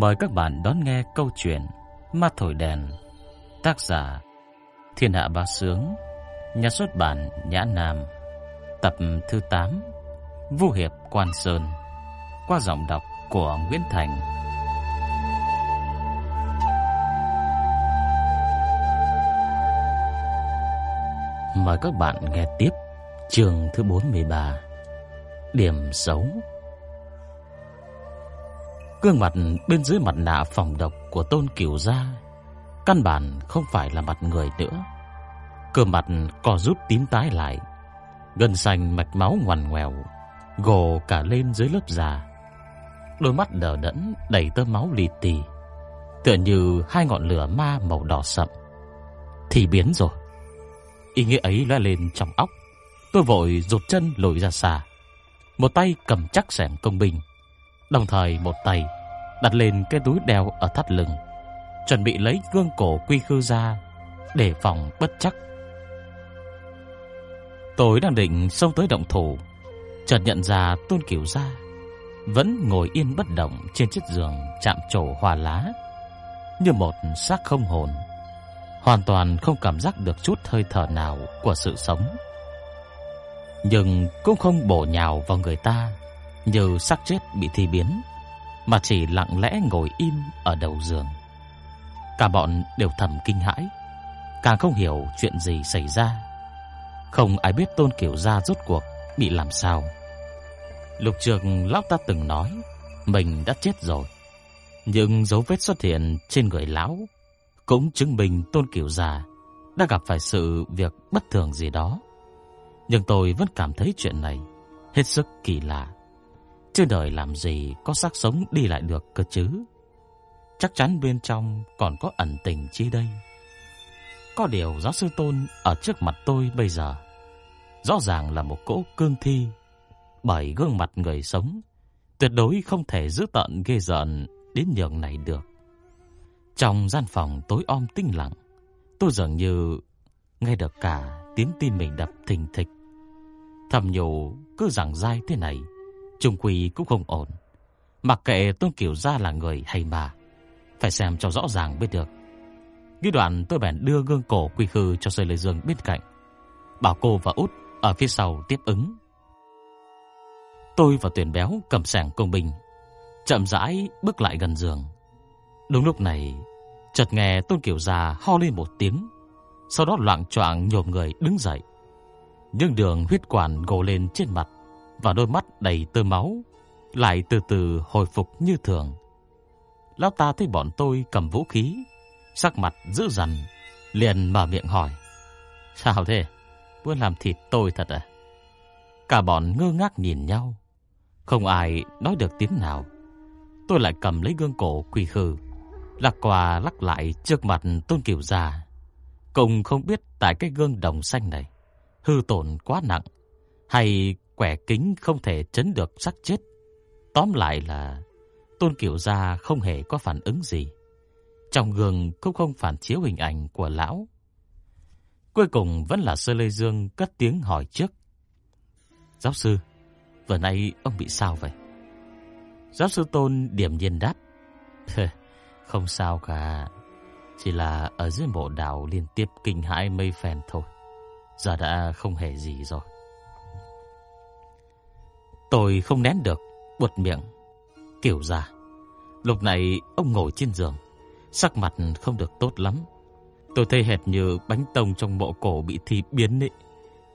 Mời các bạn đón nghe câu chuyện Ma Thổi Đèn, Tác giả Thiên Hạ Ba Sướng, Nhà xuất bản Nhã Nam, Tập thứ 8 Vũ Hiệp Quan Sơn, Qua giọng đọc của Nguyễn Thành. Mời các bạn nghe tiếp chương thứ 43 Điểm xấu Gương mặt bên dưới mặt nạ phòng độc của Tôn Cửu gia căn bản không phải là mặt người nữa. Cơ mặt co rút tím tái lại, gân xanh mạch máu ngoằn ngoèo, gồ cả lên dưới lớp da. Đôi mắt đờ đẫn đầy tơ máu li ti, tựa như hai ngọn lửa ma màu đỏ sậm. Thì biến rồi. Ý nghĩa ấy lóe lên trong óc, tôi vội rụt chân lùi ra xa. Một tay cầm chắc xẻng công binh, đồng thời một tay đặt lên cái túi đeo ở thắt lưng, chuẩn bị lấy gương cổ quy khư ra để phòng bất chắc. Tôi đang định xông tới động thủ, chợt nhận ra Tôn Cửu gia vẫn ngồi yên bất động trên chiếc giường chạm trổ hoa lá, như một xác không hồn, hoàn toàn không cảm giác được chút hơi thở nào của sự sống. Nhưng cũng không bổ nhào vào người ta như xác chết bị thi biến mà chỉ lặng lẽ ngồi im ở đầu giường. Cả bọn đều thầm kinh hãi, càng không hiểu chuyện gì xảy ra. Không ai biết Tôn Kiều gia rốt cuộc bị làm sao. Lục Trường lão ta từng nói mình đã chết rồi, nhưng dấu vết xuất hiện trên người lão cũng chứng minh Tôn Kiều gia đã gặp phải sự việc bất thường gì đó. Nhưng tôi vẫn cảm thấy chuyện này hết sức kỳ lạ. Trên đời làm gì có xác sống đi lại được cơ chứ? Chắc chắn bên trong còn có ẩn tình chi đây. Có điều giáo sư Tôn ở trước mặt tôi bây giờ rõ ràng là một cỗ cương thi, bởi gương mặt người sống tuyệt đối không thể giữ tận ghê giận đến nhường này được. Trong gian phòng tối om tĩnh lặng, tôi dường như nghe được cả tiếng tim mình đập thình thịch. Thầm nhủ cứ giảng dai thế này Trung Quỳ cũng không ổn. Mặc kệ Tôn Kiều Gia là người hay mà phải xem cho rõ ràng mới được. Ghi đoạn tôi bèn đưa gương cổ quy khư cho Sơi Lê Dương bên cạnh. Bảo cô và út ở phía sau tiếp ứng. Tôi và tuyển béo cầm sẻng công bình chậm rãi bước lại gần giường. Đúng lúc này, chợt nghe Tôn Kiều Gia ho lên một tiếng, sau đó loạn choạng nhổm người đứng dậy. Nhưng đường huyết quản gồ lên trên mặt, và đôi mắt đầy tơ máu lại từ từ hồi phục như thường. Lão ta thấy bọn tôi cầm vũ khí, sắc mặt dữ dằn, liền mở miệng hỏi: "Sao thế? Muốn làm thịt tôi thật à?" Cả bọn ngơ ngác nhìn nhau, không ai nói được tiếng nào. Tôi lại cầm lấy gương cổ quỳ khư, lắc qua lắc lại trước mặt Tôn Kiều già. Cùng không biết tại cái gương đồng xanh này hư tổn quá nặng hay quẻ kính không thể chấn được xác chết. Tóm lại là Tôn Kiều Gia không hề có phản ứng gì. Trong gương cũng không phản chiếu hình ảnh của lão. Cuối cùng vẫn là Sơ Lê Dương cất tiếng hỏi trước. Giáo sư, vừa nay ông bị sao vậy? Giáo sư Tôn điểm nhiên đáp. không sao cả, chỉ là ở dưới mộ đạo liên tiếp kinh hãi mây phèn thôi. Giờ đã không hề gì rồi. Tôi không nén được, buột miệng. Kiểu ra, lúc này ông ngồi trên giường, sắc mặt không được tốt lắm. Tôi thấy hệt như bánh tông trong mộ cổ bị thi biến ấy.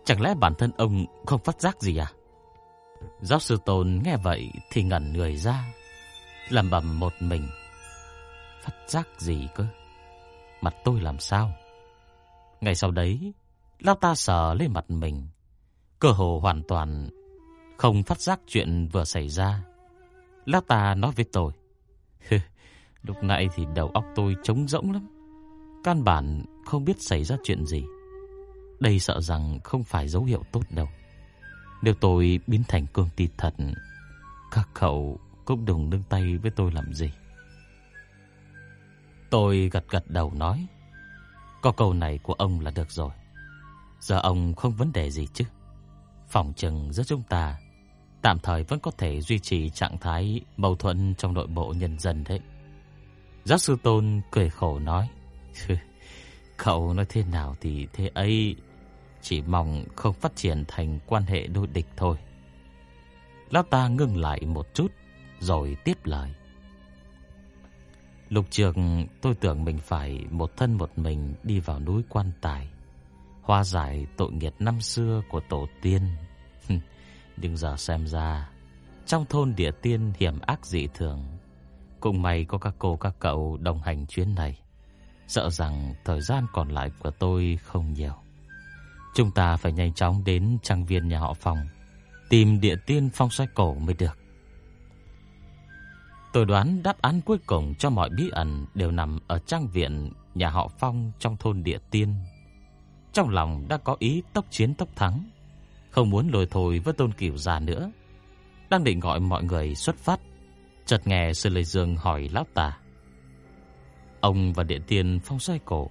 Chẳng lẽ bản thân ông không phát giác gì à? Giáo sư Tôn nghe vậy thì ngẩn người ra, lẩm bẩm một mình. Phát giác gì cơ? Mặt tôi làm sao? Ngày sau đấy, lão ta sờ lên mặt mình, cơ hồ hoàn toàn không phát giác chuyện vừa xảy ra. Lát ta nói với tôi, lúc nãy thì đầu óc tôi trống rỗng lắm. Căn bản không biết xảy ra chuyện gì. Đây sợ rằng không phải dấu hiệu tốt đâu. Nếu tôi biến thành cương ti thật, các cậu cũng đừng nương tay với tôi làm gì. Tôi gật gật đầu nói, có câu này của ông là được rồi. Giờ ông không vấn đề gì chứ. Phòng trừng giữa chúng ta tạm thời vẫn có thể duy trì trạng thái mâu thuẫn trong nội bộ nhân dân đấy. Giáo sư Tôn cười khổ nói, Cậu nói thế nào thì thế ấy, chỉ mong không phát triển thành quan hệ đối địch thôi. Lão ta ngưng lại một chút, rồi tiếp lời. Lục trường tôi tưởng mình phải một thân một mình đi vào núi quan tài, hoa giải tội nghiệp năm xưa của tổ tiên. Nhưng giờ xem ra, trong thôn địa tiên hiểm ác dị thường, cùng may có các cô các cậu đồng hành chuyến này. Sợ rằng thời gian còn lại của tôi không nhiều. Chúng ta phải nhanh chóng đến trang viên nhà họ Phong, tìm địa tiên phong xoay cổ mới được. Tôi đoán đáp án cuối cùng cho mọi bí ẩn đều nằm ở trang viện nhà họ Phong trong thôn địa tiên. Trong lòng đã có ý tốc chiến tốc thắng, không muốn lôi thôi với Tôn Cửu già nữa. Đang định gọi mọi người xuất phát, chợt nghe Sư Lê Dương hỏi lão tà. Ông và địa tiên Phong xoay cổ,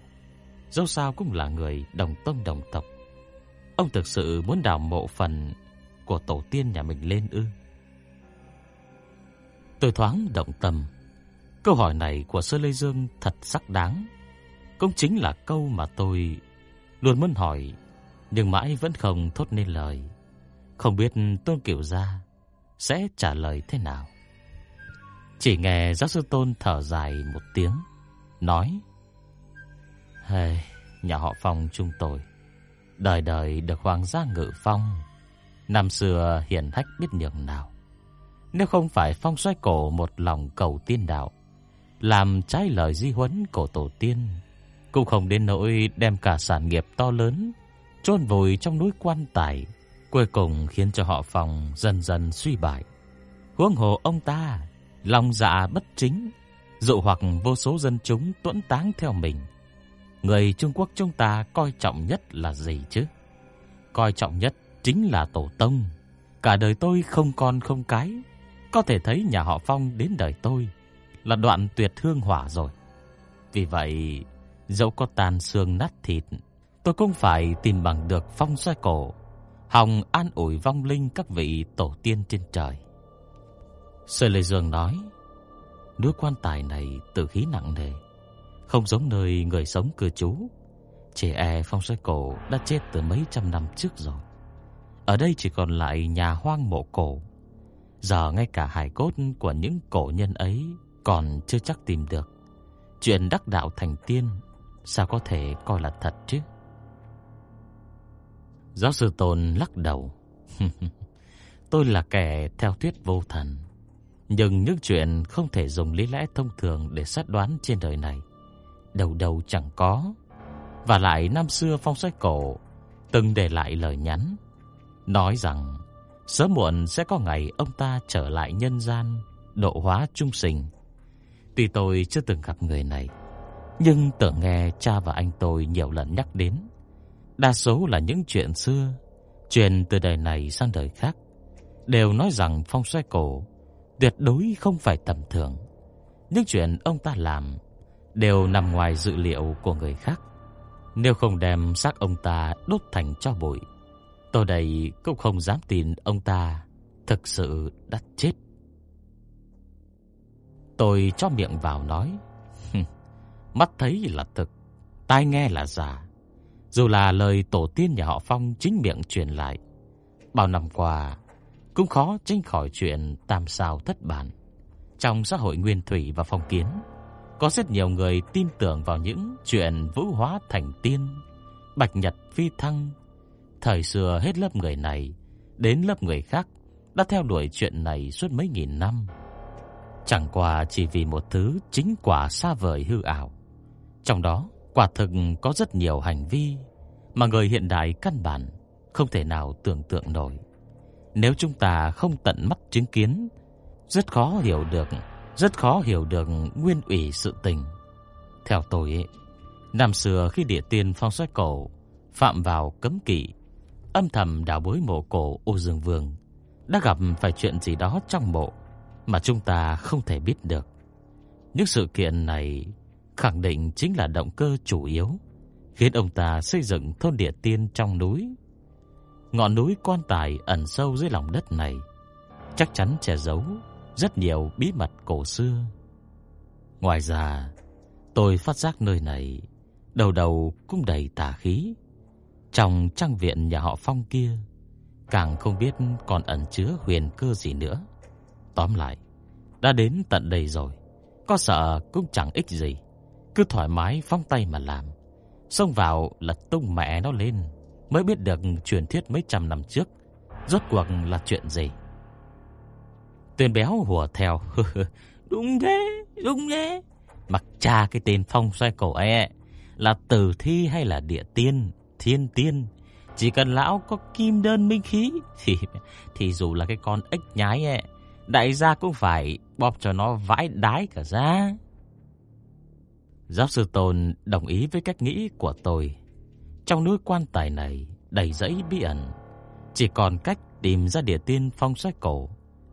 dẫu sao cũng là người đồng tông đồng tộc. Ông thực sự muốn đào mộ phần của tổ tiên nhà mình lên ư? Tôi thoáng động tâm. Câu hỏi này của Sơ Lê Dương thật sắc đáng. Cũng chính là câu mà tôi luôn muốn hỏi, nhưng mãi vẫn không thốt nên lời. Không biết Tôn Kiều Gia sẽ trả lời thế nào. Chỉ nghe giáo sư Tôn thở dài một tiếng, nói "Hây, nhà họ Phong chúng tôi, đời đời được hoàng gia ngự phong, năm xưa hiển hách biết nhường nào. Nếu không phải phong xoay cổ một lòng cầu tiên đạo, làm trái lời di huấn của tổ tiên, cũng không đến nỗi đem cả sản nghiệp to lớn chôn vùi trong núi quan tài, cuối cùng khiến cho họ phòng dần dần suy bại. Huống hồ ông ta, lòng dạ bất chính, dụ hoặc vô số dân chúng tuẫn táng theo mình. Người Trung Quốc chúng ta coi trọng nhất là gì chứ? Coi trọng nhất chính là tổ tông. Cả đời tôi không con không cái, có thể thấy nhà họ Phong đến đời tôi là đoạn tuyệt hương hỏa rồi. Vì vậy, dẫu có tàn xương nát thịt, tôi cũng phải tìm bằng được phong xoay cổ, hòng an ủi vong linh các vị tổ tiên trên trời. Sơ Lê Dương nói, núi quan tài này tử khí nặng nề, không giống nơi người sống cư trú. Trẻ e phong xoay cổ đã chết từ mấy trăm năm trước rồi. Ở đây chỉ còn lại nhà hoang mộ cổ Giờ ngay cả hài cốt của những cổ nhân ấy còn chưa chắc tìm được. Chuyện đắc đạo thành tiên sao có thể coi là thật chứ? Giáo sư Tôn lắc đầu. Tôi là kẻ theo thuyết vô thần, nhưng những chuyện không thể dùng lý lẽ thông thường để xét đoán trên đời này, đầu đầu chẳng có. Và lại năm xưa phong sách cổ từng để lại lời nhắn nói rằng Sớm muộn sẽ có ngày ông ta trở lại nhân gian, độ hóa trung sinh. Tuy tôi chưa từng gặp người này, nhưng tưởng nghe cha và anh tôi nhiều lần nhắc đến. Đa số là những chuyện xưa, truyền từ đời này sang đời khác, đều nói rằng phong xoay cổ tuyệt đối không phải tầm thường. Những chuyện ông ta làm đều nằm ngoài dự liệu của người khác. Nếu không đem xác ông ta đốt thành cho bụi, Tôi đây cũng không dám tin ông ta thực sự đã chết. Tôi cho miệng vào nói, mắt thấy là thực, tai nghe là giả. Dù là lời tổ tiên nhà họ Phong chính miệng truyền lại, bao năm qua cũng khó tránh khỏi chuyện tam sao thất bản. Trong xã hội nguyên thủy và phong kiến, có rất nhiều người tin tưởng vào những chuyện vũ hóa thành tiên, bạch nhật phi thăng, Thời xưa hết lớp người này đến lớp người khác đã theo đuổi chuyện này suốt mấy nghìn năm. Chẳng qua chỉ vì một thứ chính quả xa vời hư ảo. Trong đó, quả thực có rất nhiều hành vi mà người hiện đại căn bản không thể nào tưởng tượng nổi. Nếu chúng ta không tận mắt chứng kiến, rất khó hiểu được, rất khó hiểu được nguyên ủy sự tình. Theo tôi ấy, năm xưa khi địa tiên phong xoay cổ phạm vào cấm kỵ âm thầm đào bới mộ cổ Ô Dương Vương đã gặp phải chuyện gì đó trong mộ mà chúng ta không thể biết được. Những sự kiện này khẳng định chính là động cơ chủ yếu khiến ông ta xây dựng thôn địa tiên trong núi. Ngọn núi quan tài ẩn sâu dưới lòng đất này chắc chắn che giấu rất nhiều bí mật cổ xưa. Ngoài ra, tôi phát giác nơi này đầu đầu cũng đầy tà khí. Trong trang viện nhà họ Phong kia, càng không biết còn ẩn chứa huyền cơ gì nữa. Tóm lại, đã đến tận đây rồi, có sợ cũng chẳng ích gì, cứ thoải mái phóng tay mà làm. Xông vào lật tung mẹ nó lên, mới biết được truyền thuyết mấy trăm năm trước rốt cuộc là chuyện gì. Tuyền béo hùa theo, đúng thế, đúng thế. Mặc cha cái tên phong xoay cổ ấy, là tử thi hay là địa tiên, thiên tiên, chỉ cần lão có kim đơn minh khí thì thì dù là cái con ếch nhái ấy, đại gia cũng phải bóp cho nó vãi đái cả ra. Giáo sư Tôn đồng ý với cách nghĩ của tôi. Trong núi quan tài này đầy rẫy bí ẩn, chỉ còn cách tìm ra địa tiên phong sách cổ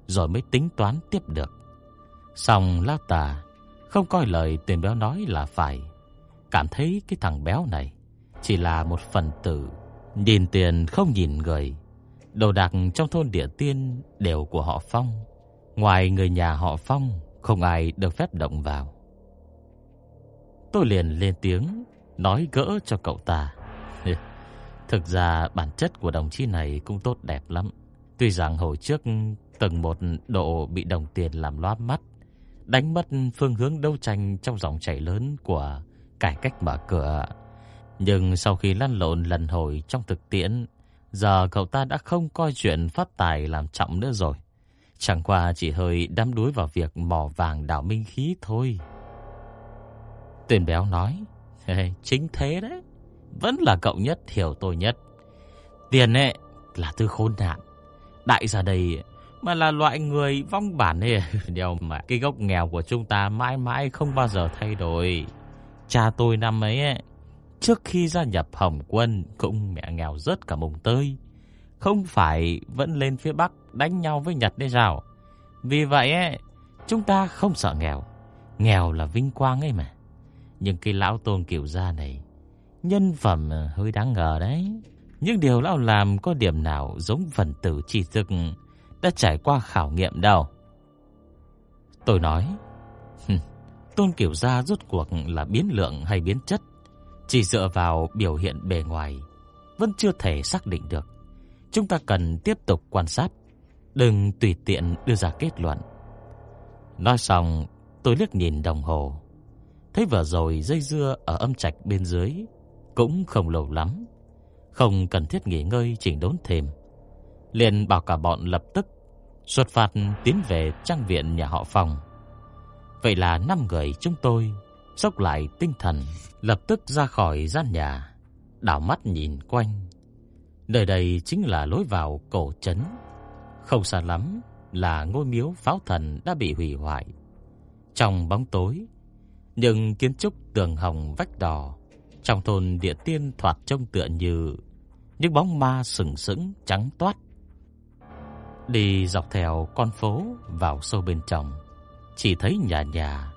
rồi mới tính toán tiếp được. song lão tà không coi lời tiền béo nói là phải, cảm thấy cái thằng béo này chỉ là một phần tử Nhìn tiền không nhìn người Đồ đạc trong thôn địa tiên Đều của họ Phong Ngoài người nhà họ Phong Không ai được phép động vào Tôi liền lên tiếng Nói gỡ cho cậu ta Thực ra bản chất của đồng chí này Cũng tốt đẹp lắm Tuy rằng hồi trước Từng một độ bị đồng tiền làm loát mắt Đánh mất phương hướng đấu tranh Trong dòng chảy lớn của Cải cách mở cửa nhưng sau khi lăn lộn lần hồi trong thực tiễn, giờ cậu ta đã không coi chuyện phát tài làm trọng nữa rồi. Chẳng qua chỉ hơi đắm đuối vào việc mỏ vàng đảo minh khí thôi. Tuyển béo nói, chính thế đấy. Vẫn là cậu nhất hiểu tôi nhất. Tiền ấy là thứ khôn nạn. Đại gia đây mà là loại người vong bản ấy. Điều mà cái gốc nghèo của chúng ta mãi mãi không bao giờ thay đổi. Cha tôi năm ấy, ấy Trước khi gia nhập Hồng quân Cũng mẹ nghèo rớt cả mùng tơi Không phải vẫn lên phía Bắc Đánh nhau với Nhật đấy sao Vì vậy ấy, chúng ta không sợ nghèo Nghèo là vinh quang ấy mà nhưng cái lão tôn kiểu gia này Nhân phẩm hơi đáng ngờ đấy Nhưng điều lão làm có điểm nào Giống phần tử tri thức Đã trải qua khảo nghiệm đâu Tôi nói Tôn kiểu gia rốt cuộc là biến lượng hay biến chất chỉ dựa vào biểu hiện bề ngoài vẫn chưa thể xác định được. Chúng ta cần tiếp tục quan sát, đừng tùy tiện đưa ra kết luận. Nói xong, tôi liếc nhìn đồng hồ thế vừa rồi dây dưa ở âm trạch bên dưới cũng không lâu lắm, không cần thiết nghỉ ngơi chỉnh đốn thêm. Liền bảo cả bọn lập tức xuất phạt tiến về trang viện nhà họ Phong. Vậy là năm người chúng tôi sốc lại tinh thần, lập tức ra khỏi gian nhà, đảo mắt nhìn quanh. Nơi đây chính là lối vào cổ trấn. Không xa lắm là ngôi miếu pháo thần đã bị hủy hoại. Trong bóng tối, nhưng kiến trúc tường hồng vách đỏ trong thôn địa tiên thoạt trông tựa như những bóng ma sừng sững trắng toát. Đi dọc theo con phố vào sâu bên trong, chỉ thấy nhà nhà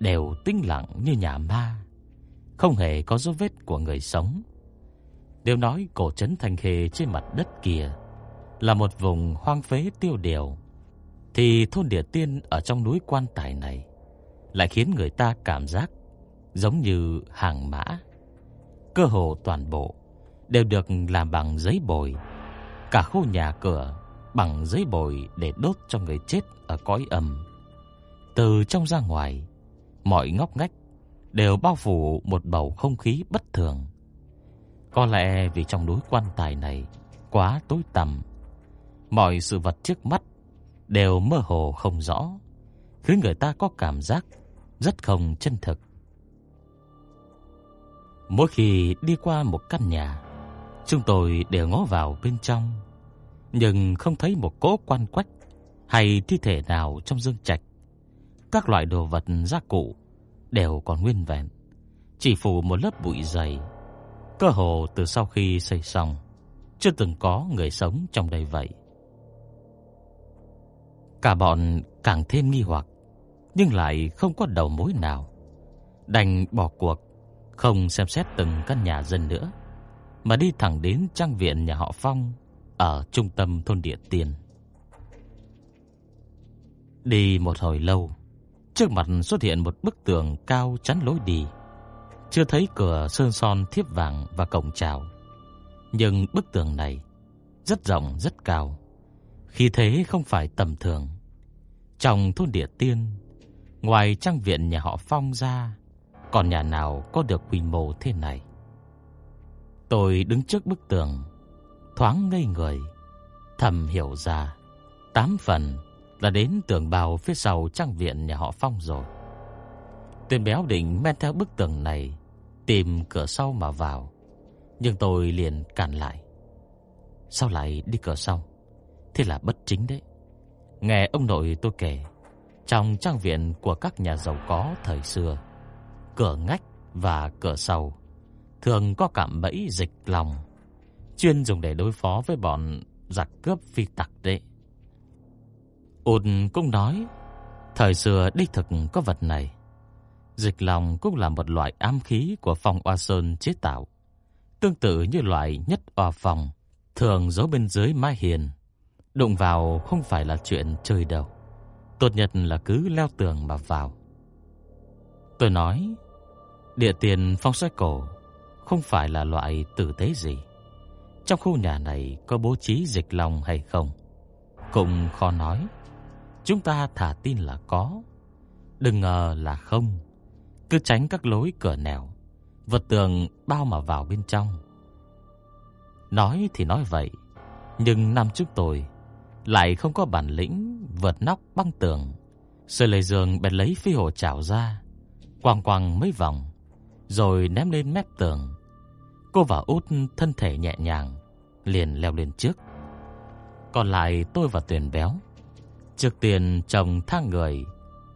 đều tĩnh lặng như nhà ma, không hề có dấu vết của người sống. Điều nói cổ trấn Thanh Khê trên mặt đất kia là một vùng hoang phế tiêu điều, thì thôn địa tiên ở trong núi quan tài này lại khiến người ta cảm giác giống như hàng mã. Cơ hồ toàn bộ đều được làm bằng giấy bồi, cả khu nhà cửa bằng giấy bồi để đốt cho người chết ở cõi âm. Từ trong ra ngoài, mọi ngóc ngách đều bao phủ một bầu không khí bất thường. Có lẽ vì trong núi quan tài này quá tối tăm, mọi sự vật trước mắt đều mơ hồ không rõ, khiến người ta có cảm giác rất không chân thực. Mỗi khi đi qua một căn nhà, chúng tôi đều ngó vào bên trong, nhưng không thấy một cỗ quan quách hay thi thể nào trong dương trạch. Các loại đồ vật gia cụ đều còn nguyên vẹn, chỉ phủ một lớp bụi dày. Cơ hồ từ sau khi xây xong, chưa từng có người sống trong đây vậy. Cả bọn càng thêm nghi hoặc, nhưng lại không có đầu mối nào. Đành bỏ cuộc, không xem xét từng căn nhà dân nữa, mà đi thẳng đến trang viện nhà họ Phong ở trung tâm thôn địa tiền. Đi một hồi lâu, Trước mặt xuất hiện một bức tường cao chắn lối đi. Chưa thấy cửa sơn son thiếp vàng và cổng chào. Nhưng bức tường này rất rộng rất cao. Khi thế không phải tầm thường. Trong thôn địa tiên, ngoài trang viện nhà họ Phong ra, còn nhà nào có được quy mô thế này. Tôi đứng trước bức tường, thoáng ngây người, thầm hiểu ra, tám phần là đến tường bào phía sau trang viện nhà họ Phong rồi. Tên béo định men theo bức tường này, tìm cửa sau mà vào, nhưng tôi liền cản lại. Sao lại đi cửa sau? Thế là bất chính đấy. Nghe ông nội tôi kể, trong trang viện của các nhà giàu có thời xưa, cửa ngách và cửa sau thường có cạm bẫy dịch lòng, chuyên dùng để đối phó với bọn giặc cướp phi tặc đệ. Ôn cũng nói, thời xưa đích thực có vật này. Dịch lòng cũng là một loại ám khí của phòng oa sơn chế tạo, tương tự như loại nhất oa phòng, thường giấu bên dưới mái hiền. Đụng vào không phải là chuyện chơi đâu. Tốt nhất là cứ leo tường mà vào. Tôi nói, địa tiền phong sách cổ không phải là loại tử tế gì. Trong khu nhà này có bố trí dịch lòng hay không? Cũng khó nói. Chúng ta thả tin là có, đừng ngờ là không. Cứ tránh các lối cửa nẻo, vật tường bao mà vào bên trong. Nói thì nói vậy, nhưng năm trước tôi lại không có bản lĩnh vượt nóc băng tường. Sơ lê giường bèn lấy phi hồ chảo ra, quăng quăng mấy vòng, rồi ném lên mép tường. Cô và út thân thể nhẹ nhàng, liền leo lên trước. Còn lại tôi và Tuyền béo. Trước tiền chồng thang người,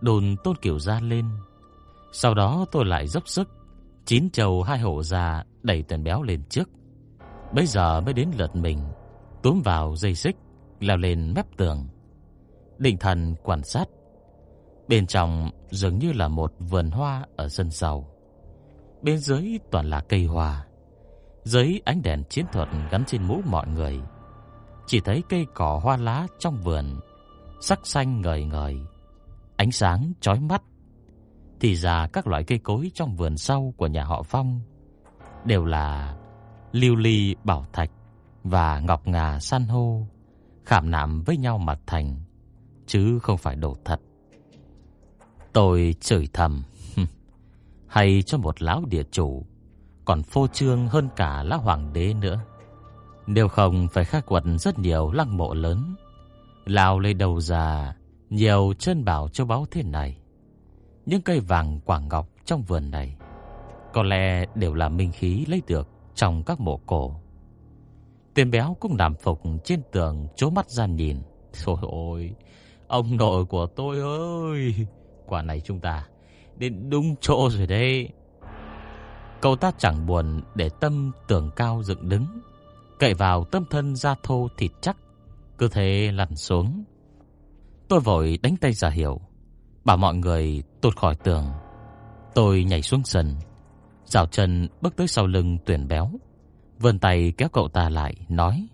đồn tôn kiểu ra lên. Sau đó tôi lại dốc sức, chín trầu hai hổ ra đẩy Tuyền béo lên trước. Bây giờ mới đến lượt mình, túm vào dây xích, leo lên mép tường. Định thần quan sát. Bên trong dường như là một vườn hoa ở sân sau. Bên dưới toàn là cây hoa. Dưới ánh đèn chiến thuật gắn trên mũ mọi người, chỉ thấy cây cỏ hoa lá trong vườn sắc xanh ngời ngời, ánh sáng chói mắt. Thì ra các loại cây cối trong vườn sau của nhà họ Phong đều là lưu ly bảo thạch và ngọc ngà san hô khảm nạm với nhau mà thành, chứ không phải đồ thật. Tôi chửi thầm, hay cho một lão địa chủ còn phô trương hơn cả lão hoàng đế nữa. Nếu không phải khai quật rất nhiều lăng mộ lớn, lao lấy đầu già nhiều chân bảo châu báu thế này. Những cây vàng quả ngọc trong vườn này có lẽ đều là minh khí lấy được trong các mộ cổ. Tên béo cũng nằm phục trên tường chố mắt ra nhìn. Thôi ôi, ông nội của tôi ơi, quả này chúng ta đến đúng chỗ rồi đây. Cậu ta chẳng buồn để tâm tường cao dựng đứng, cậy vào tâm thân da thô thịt chắc, cứ thế lặn xuống. Tôi vội đánh tay giả hiểu, bảo mọi người tụt khỏi tường. Tôi nhảy xuống sân, dạo chân bước tới sau lưng tuyển béo, vươn tay kéo cậu ta lại, nói: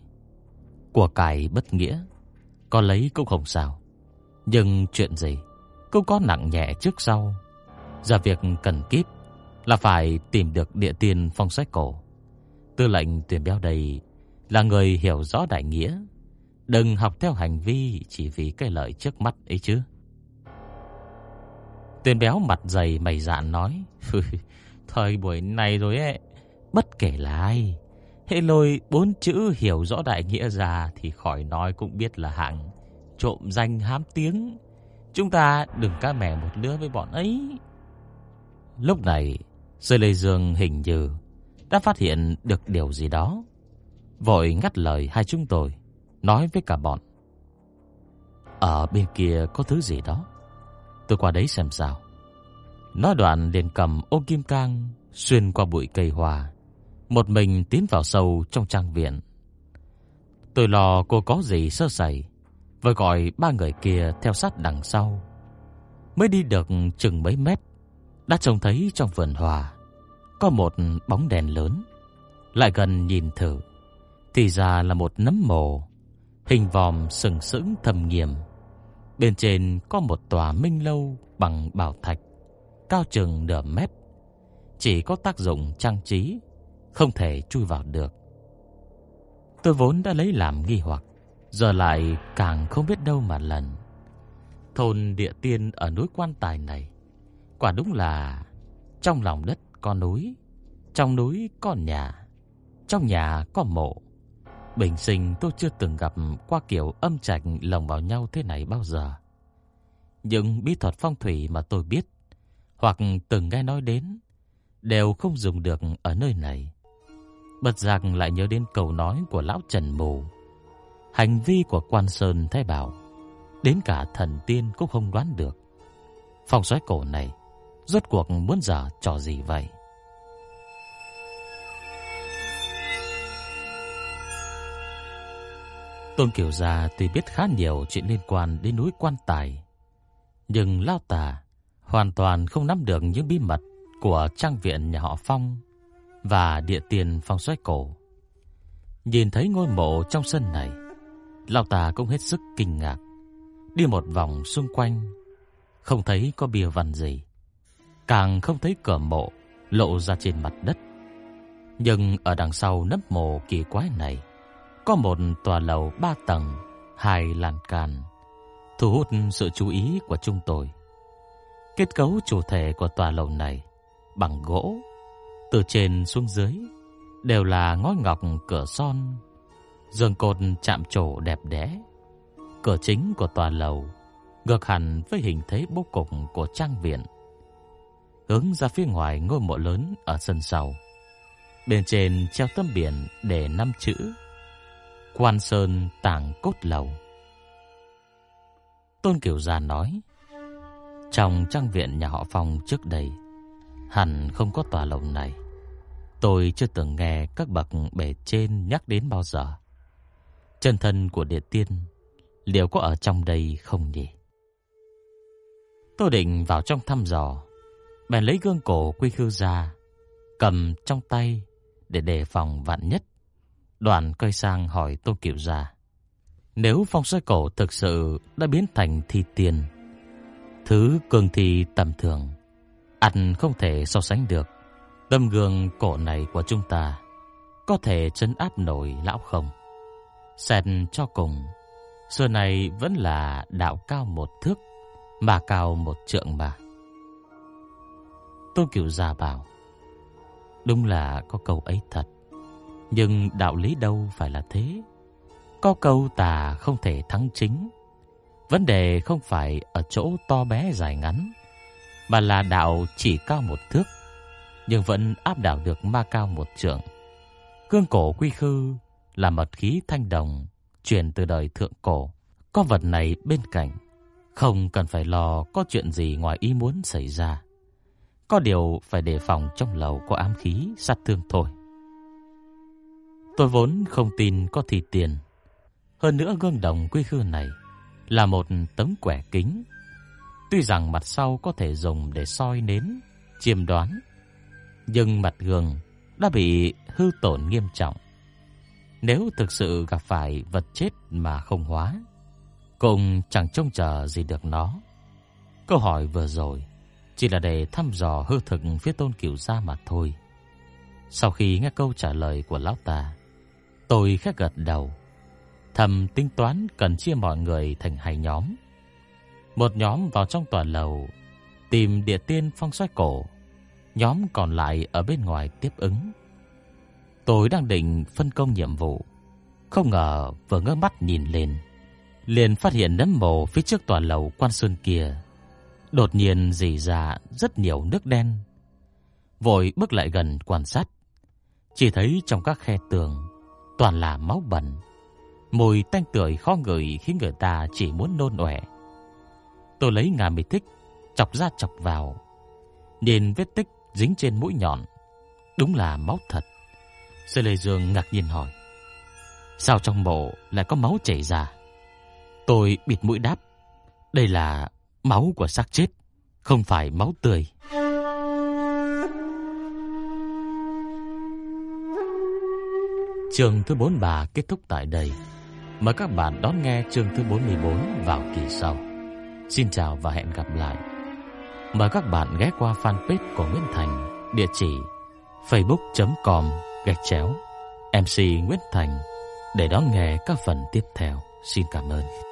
"Của cải bất nghĩa, có lấy cũng không sao, nhưng chuyện gì cũng có nặng nhẹ trước sau. Giờ việc cần kíp là phải tìm được địa tiên phong sách cổ. Tư lệnh tuyển béo đây là người hiểu rõ đại nghĩa, đừng học theo hành vi chỉ vì cái lợi trước mắt ấy chứ. Tuyển béo mặt dày mày dạn nói, thời buổi này rồi ấy, bất kể là ai, hệ lôi bốn chữ hiểu rõ đại nghĩa ra thì khỏi nói cũng biết là hạng trộm danh hám tiếng. Chúng ta đừng ca mẻ một lứa với bọn ấy. Lúc này, Sơ Lê Dương hình như đã phát hiện được điều gì đó. Vội ngắt lời hai chúng tôi, nói với cả bọn. Ở bên kia có thứ gì đó. Tôi qua đấy xem sao. Nói đoạn liền cầm ô kim cang xuyên qua bụi cây hoa, một mình tiến vào sâu trong trang viện. Tôi lo cô có gì sơ sẩy, vừa gọi ba người kia theo sát đằng sau. Mới đi được chừng mấy mét đã trông thấy trong vườn hoa có một bóng đèn lớn. Lại gần nhìn thử, thì ra là một nấm mồ, hình vòm sừng sững thầm nghiêm. Bên trên có một tòa minh lâu bằng bảo thạch, cao chừng nửa mét, chỉ có tác dụng trang trí, không thể chui vào được. Tôi vốn đã lấy làm nghi hoặc, giờ lại càng không biết đâu mà lần. Thôn địa tiên ở núi quan tài này, quả đúng là trong lòng đất có núi, trong núi có nhà, trong nhà có mộ. Bình sinh tôi chưa từng gặp qua kiểu âm trạch lồng vào nhau thế này bao giờ. Những bí thuật phong thủy mà tôi biết hoặc từng nghe nói đến đều không dùng được ở nơi này. Bật giác lại nhớ đến câu nói của lão Trần Mù. Hành vi của quan Sơn Thái Bảo, đến cả thần tiên cũng không đoán được. Phong xoáy cổ này, rốt cuộc muốn giả trò gì vậy? Tôn Kiều Gia tuy biết khá nhiều chuyện liên quan đến núi quan tài, nhưng Lao Tà hoàn toàn không nắm được những bí mật của trang viện nhà họ Phong và địa tiền phong xoáy cổ. Nhìn thấy ngôi mộ trong sân này, Lão Tà cũng hết sức kinh ngạc. Đi một vòng xung quanh, không thấy có bia văn gì, càng không thấy cửa mộ lộ ra trên mặt đất. Nhưng ở đằng sau nấp mộ kỳ quái này, có một tòa lầu ba tầng, hai lan can, thu hút sự chú ý của chúng tôi. Kết cấu chủ thể của tòa lầu này bằng gỗ, từ trên xuống dưới đều là ngói ngọc cửa son, giường cột chạm trổ đẹp đẽ. Cửa chính của tòa lầu ngược hẳn với hình thế bố cục của trang viện. Hướng ra phía ngoài ngôi mộ lớn ở sân sau. Bên trên treo tấm biển để năm chữ Quan Sơn Tàng Cốt Lầu. Tôn Kiều già nói, trong trang viện nhà họ Phong trước đây, hẳn không có tòa lầu này. Tôi chưa từng nghe các bậc bề trên nhắc đến bao giờ. Chân thân của địa tiên liệu có ở trong đây không nhỉ? Tôi định vào trong thăm dò, bèn lấy gương cổ quy khư ra, cầm trong tay để đề phòng vạn nhất. Đoàn quay sang hỏi Tô Kiều Gia. Nếu phong xoay cổ thực sự đã biến thành thi tiên, thứ cường thi tầm thường, ăn không thể so sánh được. Tâm gương cổ này của chúng ta có thể chấn áp nổi lão không? Xét cho cùng, xưa này vẫn là đạo cao một thước, mà cao một trượng mà. Tô Kiều Gia bảo, đúng là có câu ấy thật, nhưng đạo lý đâu phải là thế. Có câu tà không thể thắng chính. Vấn đề không phải ở chỗ to bé dài ngắn, mà là đạo chỉ cao một thước, nhưng vẫn áp đảo được ma cao một trượng. Cương cổ quy khư là mật khí thanh đồng truyền từ đời thượng cổ. Có vật này bên cạnh, không cần phải lo có chuyện gì ngoài ý muốn xảy ra. Có điều phải đề phòng trong lầu có ám khí sát thương thôi. Tôi vốn không tin có thi tiền. Hơn nữa gương đồng quy khư này là một tấm quẻ kính. Tuy rằng mặt sau có thể dùng để soi nến, chiêm đoán, nhưng mặt gương đã bị hư tổn nghiêm trọng. Nếu thực sự gặp phải vật chết mà không hóa, cũng chẳng trông chờ gì được nó. Câu hỏi vừa rồi chỉ là để thăm dò hư thực phía Tôn Cửu gia mà thôi. Sau khi nghe câu trả lời của lão ta, tôi khẽ gật đầu, thầm tính toán cần chia mọi người thành hai nhóm. Một nhóm vào trong tòa lầu tìm địa tiên phong xoay cổ, nhóm còn lại ở bên ngoài tiếp ứng. Tôi đang định phân công nhiệm vụ, không ngờ vừa ngơ mắt nhìn lên, liền phát hiện nấm mồ phía trước tòa lầu quan xuân kia đột nhiên rỉ ra rất nhiều nước đen. Vội bước lại gần quan sát, chỉ thấy trong các khe tường toàn là máu bẩn, mùi tanh tưởi khó ngửi khiến người ta chỉ muốn nôn ọe. Tôi lấy ngà mì thích chọc ra chọc vào, nhìn vết tích dính trên mũi nhọn, đúng là máu thật. Sư Lê Dương ngạc nhiên hỏi: "Sao trong mộ lại có máu chảy ra?" Tôi bịt mũi đáp: "Đây là máu của xác chết, không phải máu tươi." Chương thứ 43 kết thúc tại đây. Mời các bạn đón nghe chương thứ 44 vào kỳ sau. Xin chào và hẹn gặp lại. Mời các bạn ghé qua fanpage của Nguyễn Thành, địa chỉ facebook.com gạch chéo MC Nguyễn Thành để đón nghe các phần tiếp theo. Xin cảm ơn.